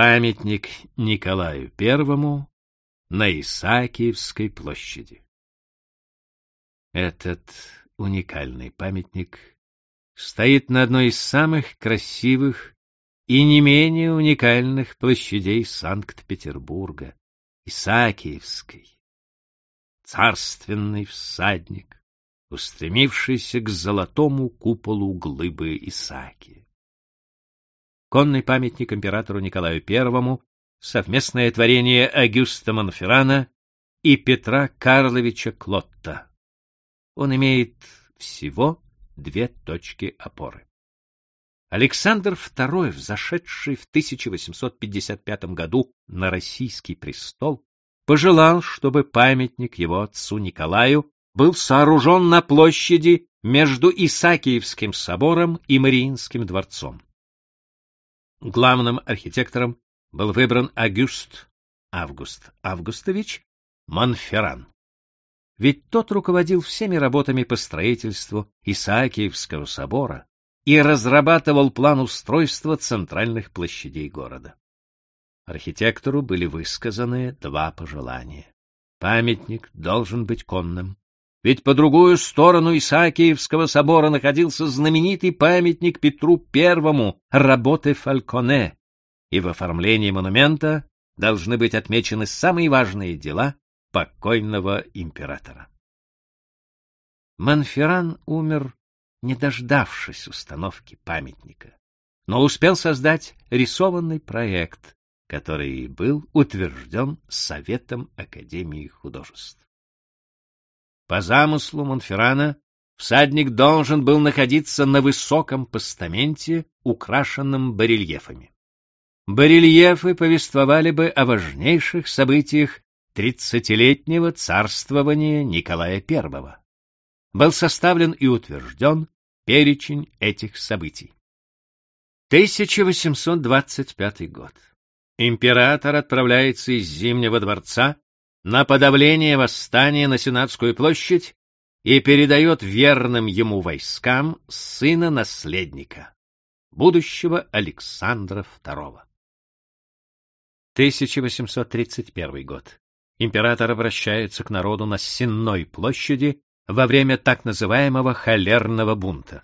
Памятник Николаю Первому на Исаакиевской площади. Этот уникальный памятник стоит на одной из самых красивых и не менее уникальных площадей Санкт-Петербурга, Исаакиевской. Царственный всадник, устремившийся к золотому куполу глыбы Исаакия. Конный памятник императору Николаю I, совместное творение Агюста Монферрана и Петра Карловича Клотта. Он имеет всего две точки опоры. Александр II, взошедший в 1855 году на российский престол, пожелал, чтобы памятник его отцу Николаю был сооружен на площади между Исаакиевским собором и Мариинским дворцом. Главным архитектором был выбран Агюст Август Августович Монферран. Ведь тот руководил всеми работами по строительству Исаакиевского собора и разрабатывал план устройства центральных площадей города. Архитектору были высказаны два пожелания. Памятник должен быть конным, ведь по другую сторону Исаакиевского собора находился знаменитый памятник Петру Первому работы Фальконе, и в оформлении монумента должны быть отмечены самые важные дела покойного императора. Монферран умер, не дождавшись установки памятника, но успел создать рисованный проект, который был утвержден Советом Академии художеств. По замыслу Монферрана всадник должен был находиться на высоком постаменте, украшенном барельефами. Барельефы повествовали бы о важнейших событиях тридцатилетнего царствования Николая I. Был составлен и утвержден перечень этих событий. 1825 год. Император отправляется из Зимнего дворца на подавление восстания на Сенатскую площадь и передает верным ему войскам сына наследника, будущего Александра II. 1831 год. Император обращается к народу на Сенной площади во время так называемого холерного бунта.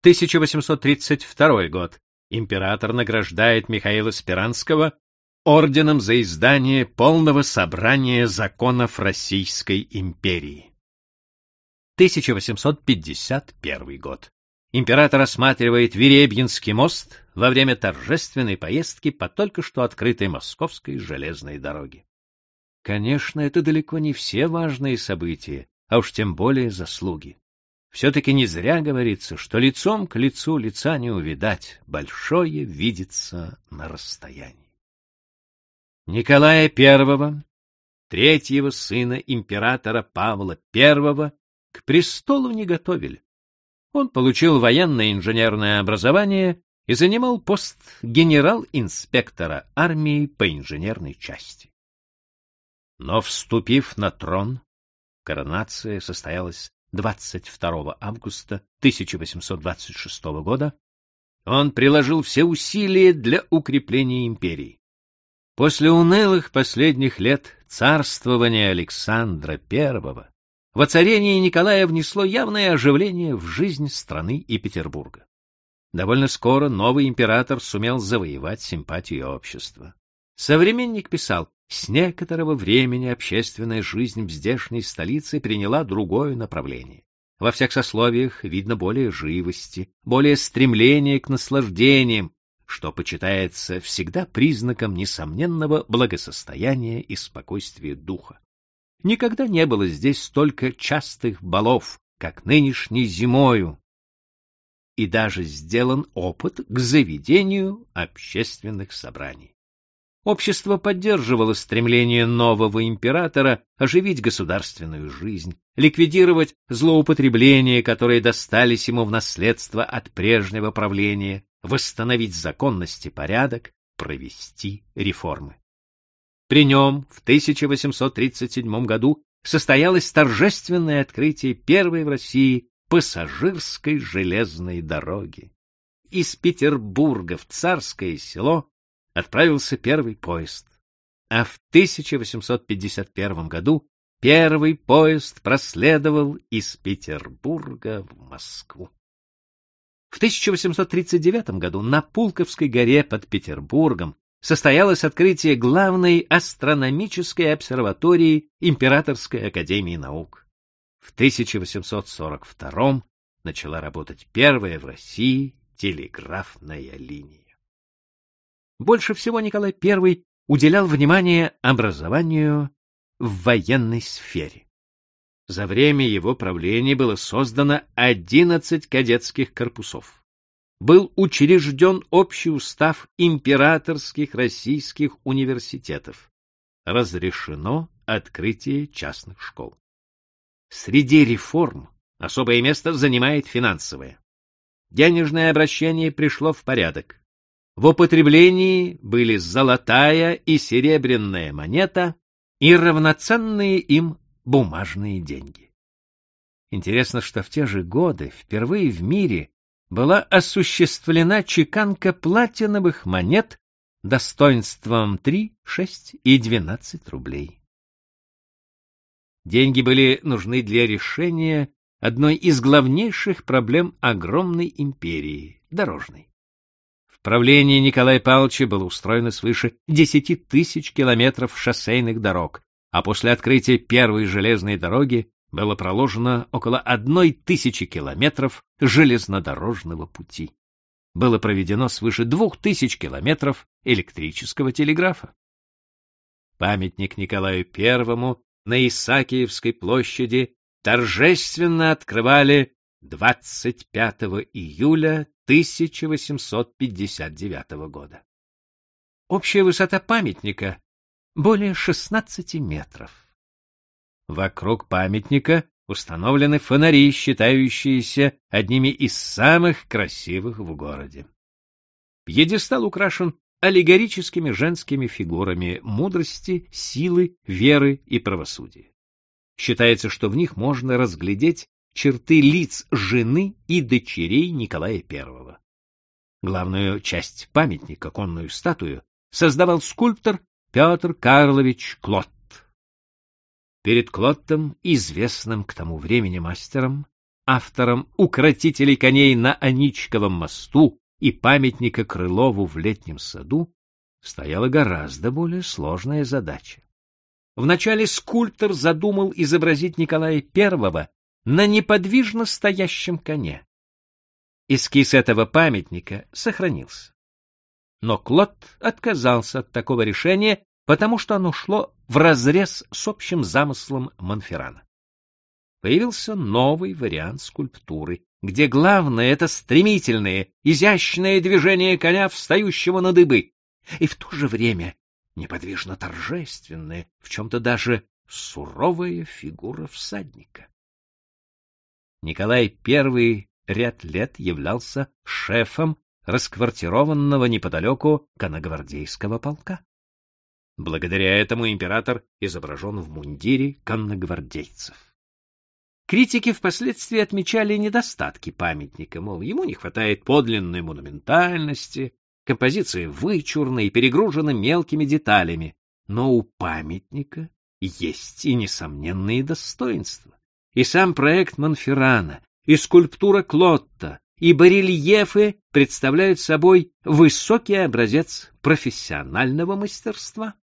1832 год. Император награждает Михаила Спиранского орденом за издание полного собрания законов Российской империи. 1851 год. Император осматривает Веребьинский мост во время торжественной поездки по только что открытой московской железной дороге. Конечно, это далеко не все важные события, а уж тем более заслуги. Все-таки не зря говорится, что лицом к лицу лица не увидать, большое видится на расстоянии. Николая I, третьего сына императора Павла I, к престолу не готовили. Он получил военное инженерное образование и занимал пост генерал-инспектора армии по инженерной части. Но, вступив на трон, коронация состоялась 22 августа 1826 года, он приложил все усилия для укрепления империи. После унылых последних лет царствования Александра I воцарение Николая внесло явное оживление в жизнь страны и Петербурга. Довольно скоро новый император сумел завоевать симпатию общества. Современник писал, с некоторого времени общественная жизнь в здешней столице приняла другое направление. Во всех сословиях видно более живости, более стремления к наслаждениям, что почитается всегда признаком несомненного благосостояния и спокойствия духа. Никогда не было здесь столько частых балов, как нынешней зимою, и даже сделан опыт к заведению общественных собраний. Общество поддерживало стремление нового императора оживить государственную жизнь, ликвидировать злоупотребления, которые достались ему в наследство от прежнего правления, восстановить законность и порядок, провести реформы. При нем в 1837 году состоялось торжественное открытие первой в России пассажирской железной дороги. Из Петербурга в Царское село отправился первый поезд, а в 1851 году первый поезд проследовал из Петербурга в Москву. В 1839 году на Пулковской горе под Петербургом состоялось открытие главной астрономической обсерватории Императорской академии наук. В 1842 начала работать первая в России телеграфная линия. Больше всего Николай I уделял внимание образованию в военной сфере. За время его правления было создано 11 кадетских корпусов. Был учрежден общий устав императорских российских университетов. Разрешено открытие частных школ. Среди реформ особое место занимает финансовое. Денежное обращение пришло в порядок. В употреблении были золотая и серебряная монета и равноценные им бумажные деньги. Интересно, что в те же годы впервые в мире была осуществлена чеканка платиновых монет достоинством 3, 6 и 12 рублей. Деньги были нужны для решения одной из главнейших проблем огромной империи — дорожной. В правлении Николая Павловича было устроено свыше 10 тысяч километров шоссейных дорог, а после открытия первой железной дороги было проложено около одной тысячи километров железнодорожного пути. Было проведено свыше двух тысяч километров электрического телеграфа. Памятник Николаю Первому на Исаакиевской площади торжественно открывали 25 июля 1859 года. Общая высота памятника более 16 метров. Вокруг памятника установлены фонари, считающиеся одними из самых красивых в городе. Пьедестал украшен аллегорическими женскими фигурами мудрости, силы, веры и правосудия. Считается, что в них можно разглядеть черты лиц жены и дочерей Николая I. Главную часть памятника, конную статую, создавал скульптор Петр Карлович Клод. Перед Клоттом, известным к тому времени мастером, автором «Укротителей коней на Аничковом мосту» и памятника Крылову в летнем саду, стояла гораздо более сложная задача. Вначале скульптор задумал изобразить Николая I на неподвижно стоящем коне. Эскиз этого памятника сохранился. Но Клод отказался от такого решения, потому что оно шло вразрез с общим замыслом Монферрана. Появился новый вариант скульптуры, где главное — это стремительное, изящное движение коня, встающего на дыбы, и в то же время неподвижно торжественная, в чем-то даже суровая фигура всадника. Николай I ряд лет являлся шефом расквартированного неподалеку конногвардейского полка. Благодаря этому император изображен в мундире конногвардейцев. Критики впоследствии отмечали недостатки памятника, мол, ему не хватает подлинной монументальности, композиция вычурна и перегружена мелкими деталями, но у памятника есть и несомненные достоинства. И сам проект Монферрана, и скульптура Клотта, и барельефы представляют собой высокий образец профессионального мастерства.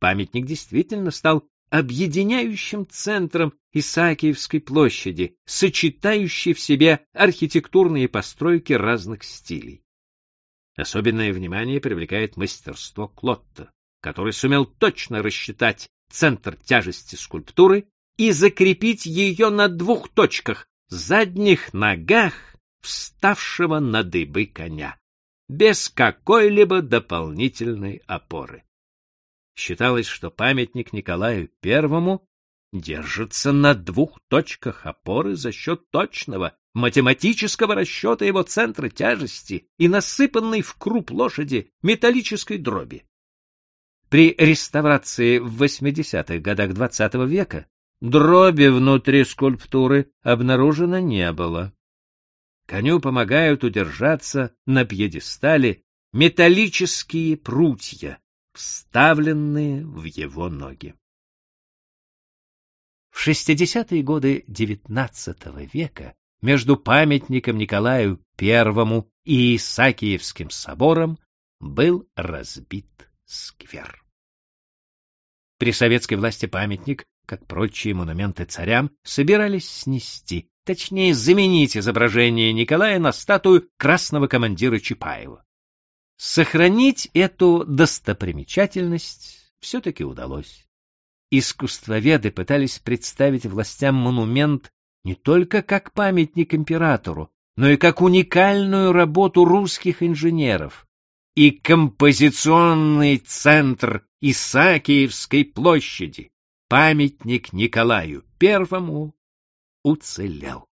Памятник действительно стал объединяющим центром Исаакиевской площади, сочетающий в себе архитектурные постройки разных стилей. Особенное внимание привлекает мастерство Клотта, который сумел точно рассчитать центр тяжести скульптуры и закрепить ее на двух точках — задних ногах вставшего на дыбы коня, без какой-либо дополнительной опоры. Считалось, что памятник Николаю Первому держится на двух точках опоры за счет точного математического расчета его центра тяжести и насыпанной в круп лошади металлической дроби. При реставрации в 80-х годах XX -го века дроби внутри скульптуры обнаружено не было. Коню помогают удержаться на пьедестале металлические прутья, вставленные в его ноги. В 60-е годы XIX века между памятником Николаю I и Исаакиевским собором был разбит сквер. При советской власти памятник, как прочие монументы царям, собирались снести, точнее заменить изображение Николая на статую красного командира Чапаева. Сохранить эту достопримечательность все-таки удалось. Искусствоведы пытались представить властям монумент не только как памятник императору, но и как уникальную работу русских инженеров и композиционный центр Исаакиевской площади, памятник Николаю Первому, уцелел.